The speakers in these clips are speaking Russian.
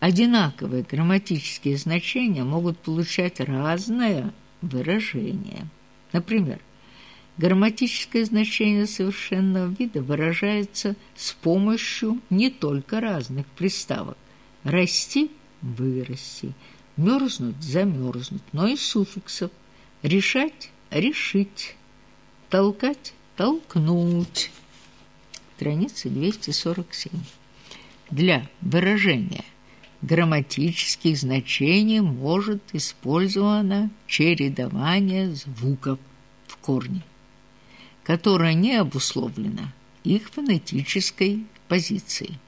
одинаковые грамматические значения могут получать разное выражение. Например, грамматическое значение совершенного вида выражается с помощью не только разных приставок «расти» – «вырасти», «мерзнуть» – «замерзнуть», но и суффиксов «решать» – «решить», «толкать» – «толкнуть». Страница 247. Для выражения – грамматических значений может использовано чередование звуков в корне, которое не обусловлено их фонетической позицией.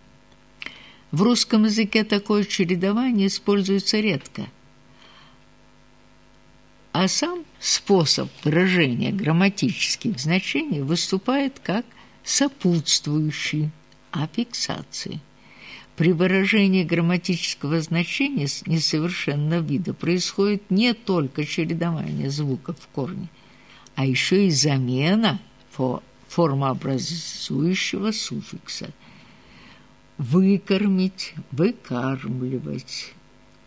В русском языке такое чередование используется редко, а сам способ выражения грамматических значений выступает как сопутствующий аффиксации. При выражении грамматического значения несовершенного вида происходит не только чередование звуков в корне, а еще и замена формообразующего суффикса. Выкормить, выкармливать,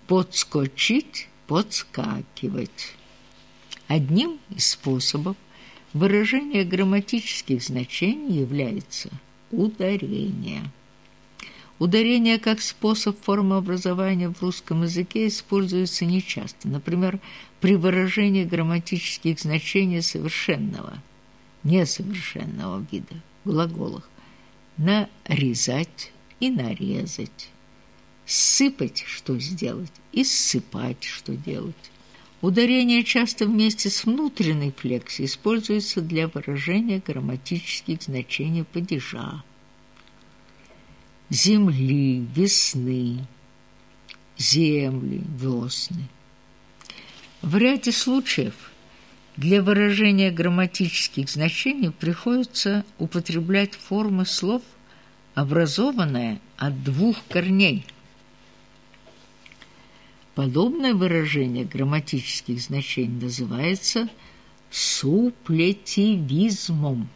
подскочить, подскакивать. Одним из способов выражения грамматических значений является ударение. Ударение как способ формообразования в русском языке используется нечасто. Например, при выражении грамматических значений совершенного, несовершенного вида в глаголах «нарезать» и «нарезать», «сыпать» – что сделать, и «ссыпать» – что делать. Ударение часто вместе с внутренней флексией используется для выражения грамматических значений падежа земли, весны, земли, весны. В ряде случаев для выражения грамматических значений приходится употреблять формы слов, образованные от двух корней. Подобное выражение грамматических значений называется суплетивизмом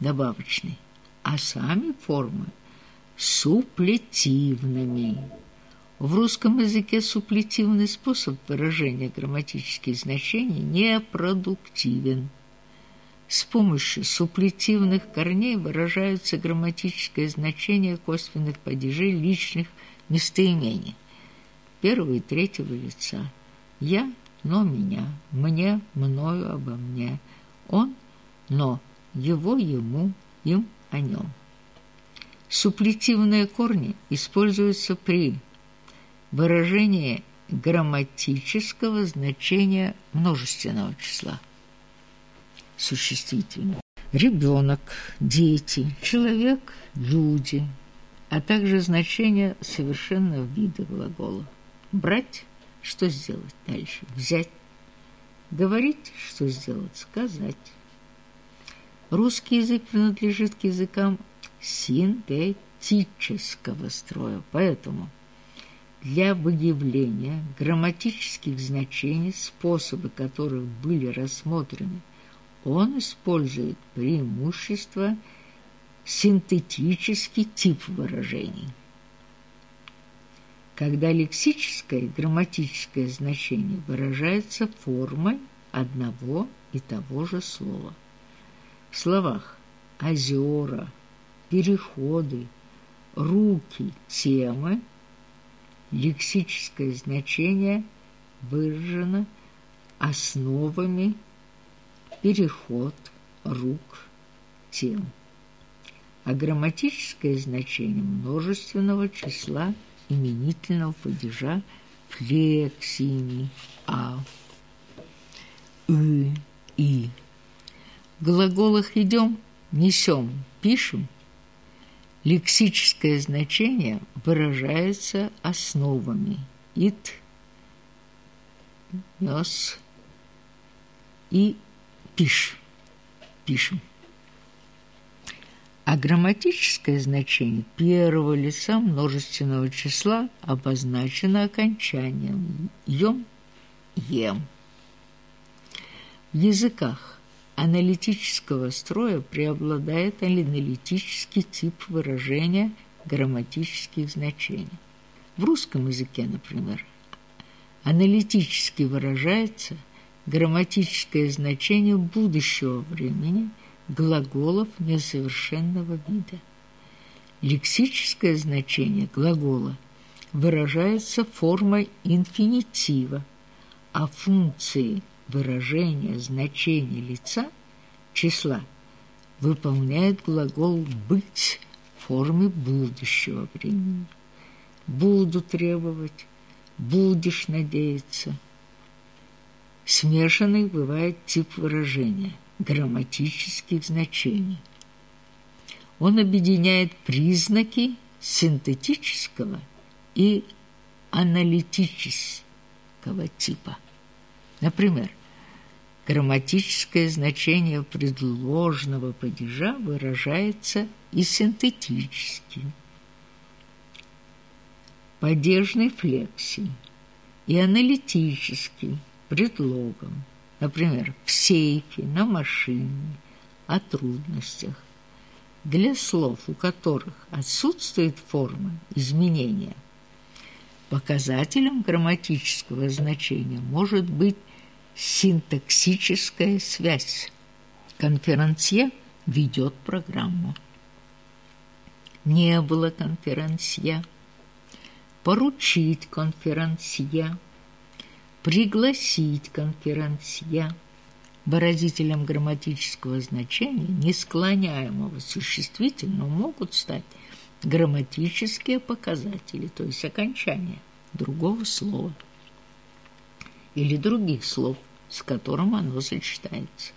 добавочный, а сами формы суплетивными. В русском языке суплетивный способ выражения грамматических значений непродуктивен. С помощью суплетивных корней выражаются грамматическое значение косвенных падежей личных местоимений первого и третьего лица. Я, но меня, мне, мною, обо мне, он, но, его, ему, им, о нем. Суплетивные корни используются при выражении грамматического значения множественного числа. Существительное. Ребенок, дети, человек, люди, а также значение совершенного вида глагола. Брать – что сделать дальше? Взять. Говорить – что сделать? Сказать. Русский язык принадлежит к языкам синтетического строя. Поэтому для выявления грамматических значений, способы которых были рассмотрены, он использует преимущество синтетический тип выражений. Когда лексическое и грамматическое значение выражается формой одного и того же слова. Словах «озера», переходы, руки, темы, лексическое значение выражено основами переход рук, тем, а грамматическое значение множественного числа именительного падежа флексиями а, и, и. Глаголах идем, несем, пишем – Лексическое значение выражается основами «ит», «нес» и «пиш», «пишем». А грамматическое значение первого лица множественного числа обозначено окончанием «ем», «ем». В языках аналитического строя преобладает аналитический тип выражения грамматических значений. В русском языке, например, аналитически выражается грамматическое значение будущего времени глаголов несовершенного вида. Лексическое значение глагола выражается формой инфинитива, а функции выражения значения лица числа выполняет глагол «быть» в форме будущего времени. Буду требовать, будешь надеяться. Смешанный бывает тип выражения грамматических значений. Он объединяет признаки синтетического и аналитического типа. Например, грамматическое значение предложного падежа выражается и синтетически. Падежной флексией и аналитически предлогом, например, в сейфе, на машине, о трудностях. Для слов, у которых отсутствует форма изменения, показателем грамматического значения может быть синтаксическая связь. Конферансье ведет программу. Не было конферансье. Поручить конферансье. Пригласить конферансье. Выразителем грамматического значения, не склоняемого существительного, могут стать грамматические показатели, то есть окончание другого слова или других слов, с которым оно сочетается.